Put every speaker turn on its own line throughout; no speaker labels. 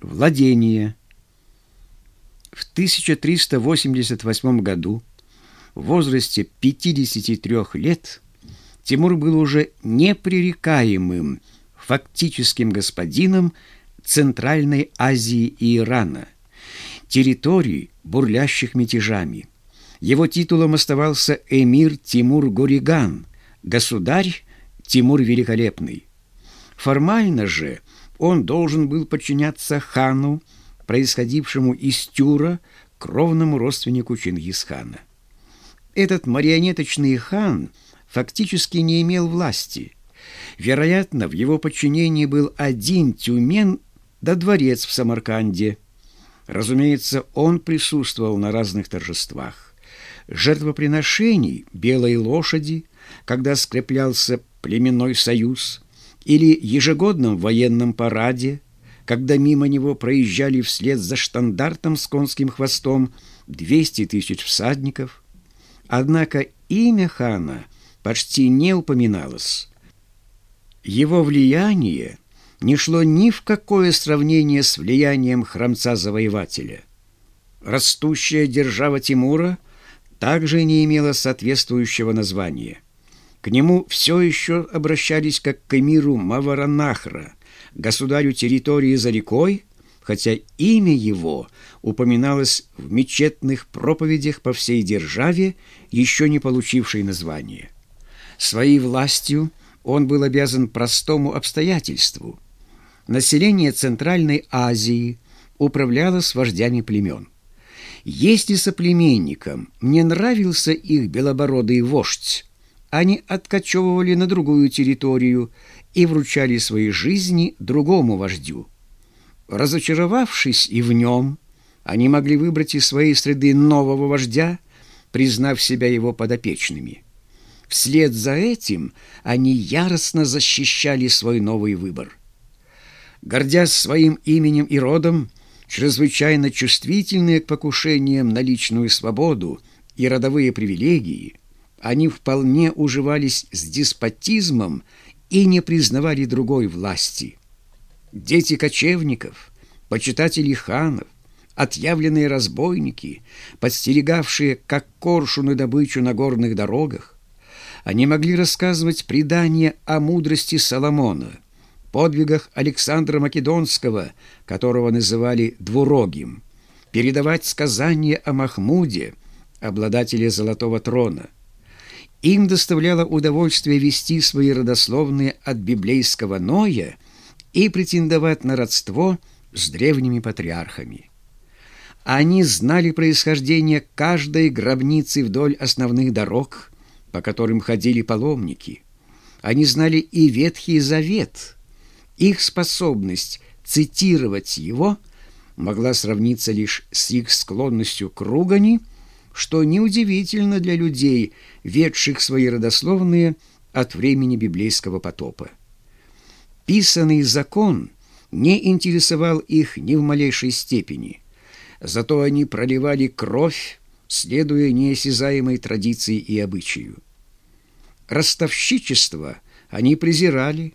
Владение. В 1388 году в возрасте 53 лет Тимур был уже непререкаемым фактическим господином Центральной Азии и Ирана, территорий, бурлящих мятежами. Его титулом оставался эмир Тимур Гуриган, государь Тимур Великолепный. Формально же он должен был подчиняться хану, происходившему из Тюра, кровному родственнику Чингисхана. Этот марионеточный хан фактически не имел власти. Вероятно, в его подчинении был один тюмен да дворец в Самарканде. Разумеется, он присутствовал на разных торжествах. Жертвоприношений белой лошади, когда скреплялся племенной союз, или ежегодном военном параде, когда мимо него проезжали вслед за штандартом с конским хвостом 200 тысяч всадников. Однако имя хана почти не упоминалось. Его влияние не шло ни в какое сравнение с влиянием храмца-завоевателя. Растущая держава Тимура также не имела соответствующего названия – к нему все еще обращались как к эмиру Маваранахра, государю территории за рекой, хотя имя его упоминалось в мечетных проповедях по всей державе, еще не получившей названия. Своей властью он был обязан простому обстоятельству. Население Центральной Азии управлялось вождями племен. Если соплеменникам не нравился их белобородый вождь, они откачевывали на другую территорию и вручали свои жизни другому вождю. Разочаровавшись и в нем, они могли выбрать из своей среды нового вождя, признав себя его подопечными. Вслед за этим они яростно защищали свой новый выбор. Гордясь своим именем и родом, чрезвычайно чувствительные к покушениям на личную свободу и родовые привилегии – они вполне уживались с деспотизмом и не признавали другой власти. Дети кочевников, почитатели ханов, отъявленные разбойники, подстерегавшие, как коршуны добычу на горных дорогах, они могли рассказывать предания о мудрости Соломона, подвигах Александра Македонского, которого называли «двурогим», передавать сказания о Махмуде, обладателе Золотого трона – им доставляло удовольствие вести свои родословные от библейского Ноя и претендовать на родство с древними патриархами. Они знали происхождение каждой гробницы вдоль основных дорог, по которым ходили паломники. Они знали и Ветхий Завет. Их способность цитировать его могла сравниться лишь с их склонностью к ругани – что неудивительно для людей, ведших свои родословные от времени библейского потопа. Писанный закон не интересовал их ни в малейшей степени, зато они проливали кровь, следуя неосязаемой традиции и обычаю. Ростовщичество они презирали,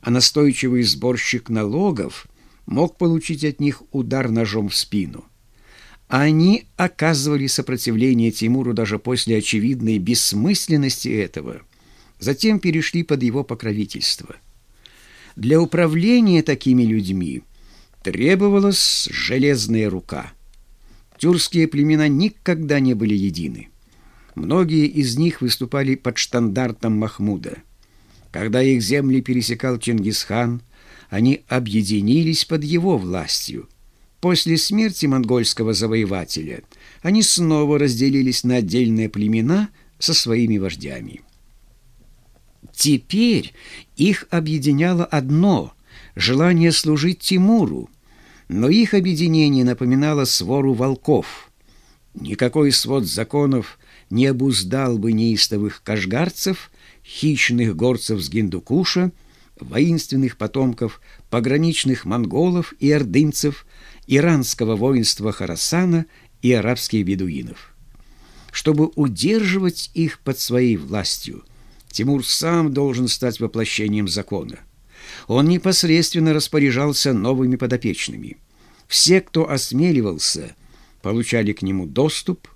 а настойчивый сборщик налогов мог получить от них удар ножом в спину – они оказывали сопротивление Тимуру даже после очевидной бессмысленности этого, затем перешли под его покровительство. Для управления такими людьми требовалась железная рука. Тюркские племена никогда не были едины. Многие из них выступали под штандартом Махмуда. Когда их земли пересекал Чингисхан, они объединились под его властью – После смерти монгольского завоевателя они снова разделились на отдельные племена со своими вождями. Теперь их объединяло одно – желание служить Тимуру, но их объединение напоминало свору волков. Никакой свод законов не обуздал бы неистовых кашгарцев, хищных горцев с Гиндукуша, воинственных потомков пограничных монголов и ордынцев – иранского воинства Харасана и арабских бедуинов. Чтобы удерживать их под своей властью, Тимур сам должен стать воплощением закона. Он непосредственно распоряжался новыми подопечными. Все, кто осмеливался, получали к нему доступ.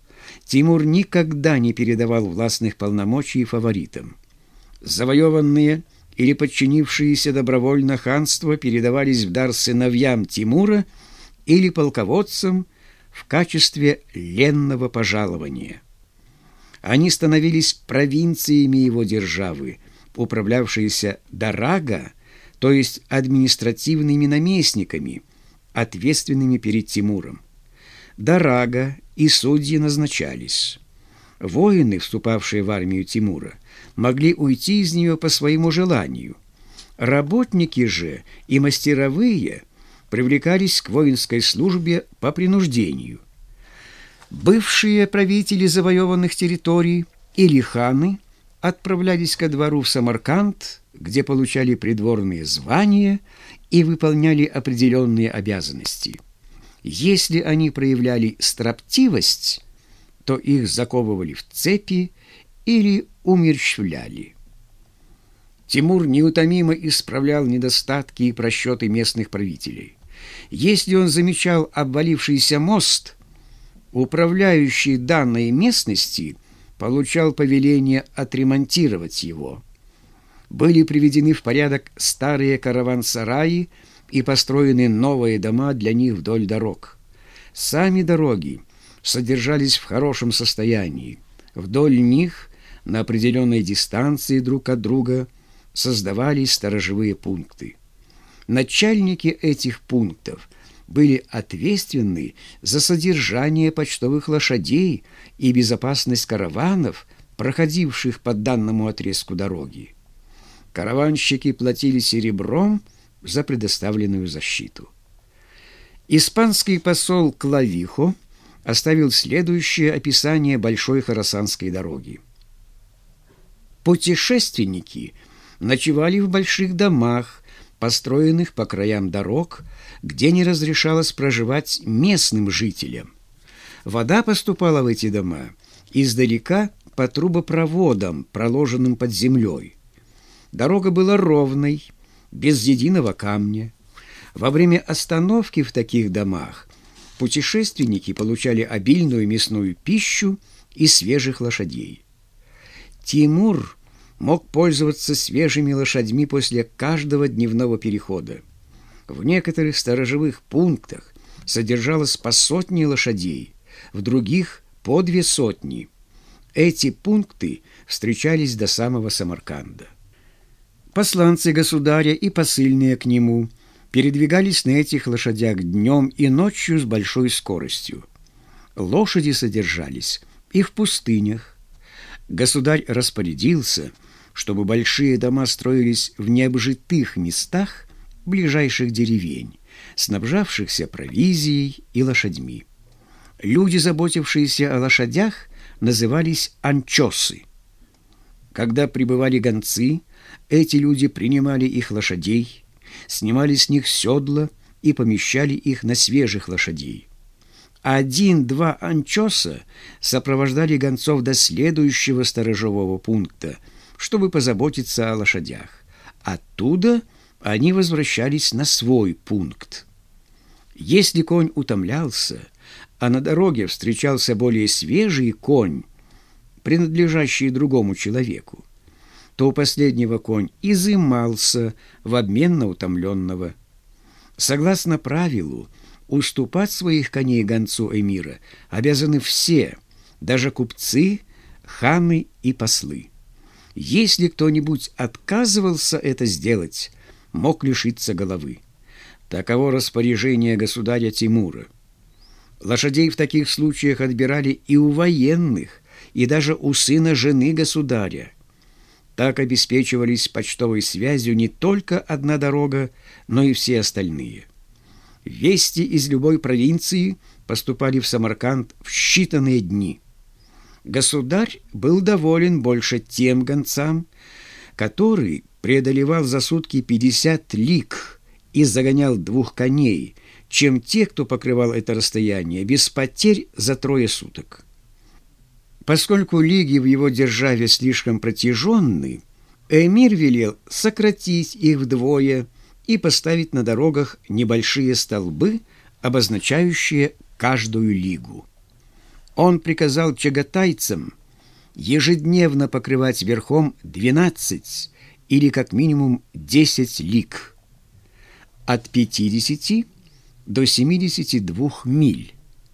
Тимур никогда не передавал властных полномочий фаворитам. Завоеванные или подчинившиеся добровольно ханства передавались в дар сыновьям Тимура или полководцам в качестве ленного пожалования. Они становились провинциями его державы, управлявшиеся Дарага, то есть административными наместниками, ответственными перед Тимуром. Дарага и судьи назначались. Воины, вступавшие в армию Тимура, могли уйти из нее по своему желанию. Работники же и мастеровые привлекались к воинской службе по принуждению. Бывшие правители завоеванных территорий или ханы отправлялись ко двору в Самарканд, где получали придворные звания и выполняли определенные обязанности. Если они проявляли строптивость, то их заковывали в цепи или умерщвляли. Тимур неутомимо исправлял недостатки и просчеты местных правителей. Если он замечал обвалившийся мост, управляющий данной местности получал повеление отремонтировать его. Были приведены в порядок старые караван-сараи и построены новые дома для них вдоль дорог. Сами дороги содержались в хорошем состоянии. Вдоль них на определенной дистанции друг от друга создавались сторожевые пункты. Начальники этих пунктов были ответственны за содержание почтовых лошадей и безопасность караванов, проходивших по данному отрезку дороги. Караванщики платили серебром за предоставленную защиту. Испанский посол Клавихо оставил следующее описание Большой Хорасанской дороги. Путешественники ночевали в больших домах, построенных по краям дорог, где не разрешалось проживать местным жителям. Вода поступала в эти дома издалека по трубопроводам, проложенным под землей. Дорога была ровной, без единого камня. Во время остановки в таких домах путешественники получали обильную мясную пищу и свежих лошадей. Тимур мог пользоваться свежими лошадьми после каждого дневного перехода. В некоторых сторожевых пунктах содержалось по сотне лошадей, в других – по две сотни. Эти пункты встречались до самого Самарканда. Посланцы государя и посыльные к нему передвигались на этих лошадях днем и ночью с большой скоростью. Лошади содержались и в пустынях. Государь распорядился – чтобы большие дома строились в необжитых местах ближайших деревень, снабжавшихся провизией и лошадьми. Люди, заботившиеся о лошадях, назывались анчосы. Когда прибывали гонцы, эти люди принимали их лошадей, снимали с них седла и помещали их на свежих лошадей. Один-два анчоса сопровождали гонцов до следующего сторожевого пункта – чтобы позаботиться о лошадях. Оттуда они возвращались на свой пункт. Если конь утомлялся, а на дороге встречался более свежий конь, принадлежащий другому человеку, то у последнего конь изымался в обмен на утомленного. Согласно правилу, уступать своих коней гонцу эмира обязаны все, даже купцы, ханы и послы. Если кто-нибудь отказывался это сделать, мог лишиться головы. Таково распоряжение государя Тимура. Лошадей в таких случаях отбирали и у военных, и даже у сына жены государя. Так обеспечивались почтовой связью не только одна дорога, но и все остальные. Вести из любой провинции поступали в Самарканд в считанные дни – Государь был доволен больше тем гонцам, который преодолевал за сутки 50 лиг и загонял двух коней, чем те, кто покрывал это расстояние без потерь за трое суток. Поскольку лиги в его державе слишком протяженны, эмир велел сократить их вдвое и поставить на дорогах небольшие столбы, обозначающие каждую лигу. Он приказал чагатайцам ежедневно покрывать верхом 12 или как минимум 10 лиг, от 50 до 72 миль.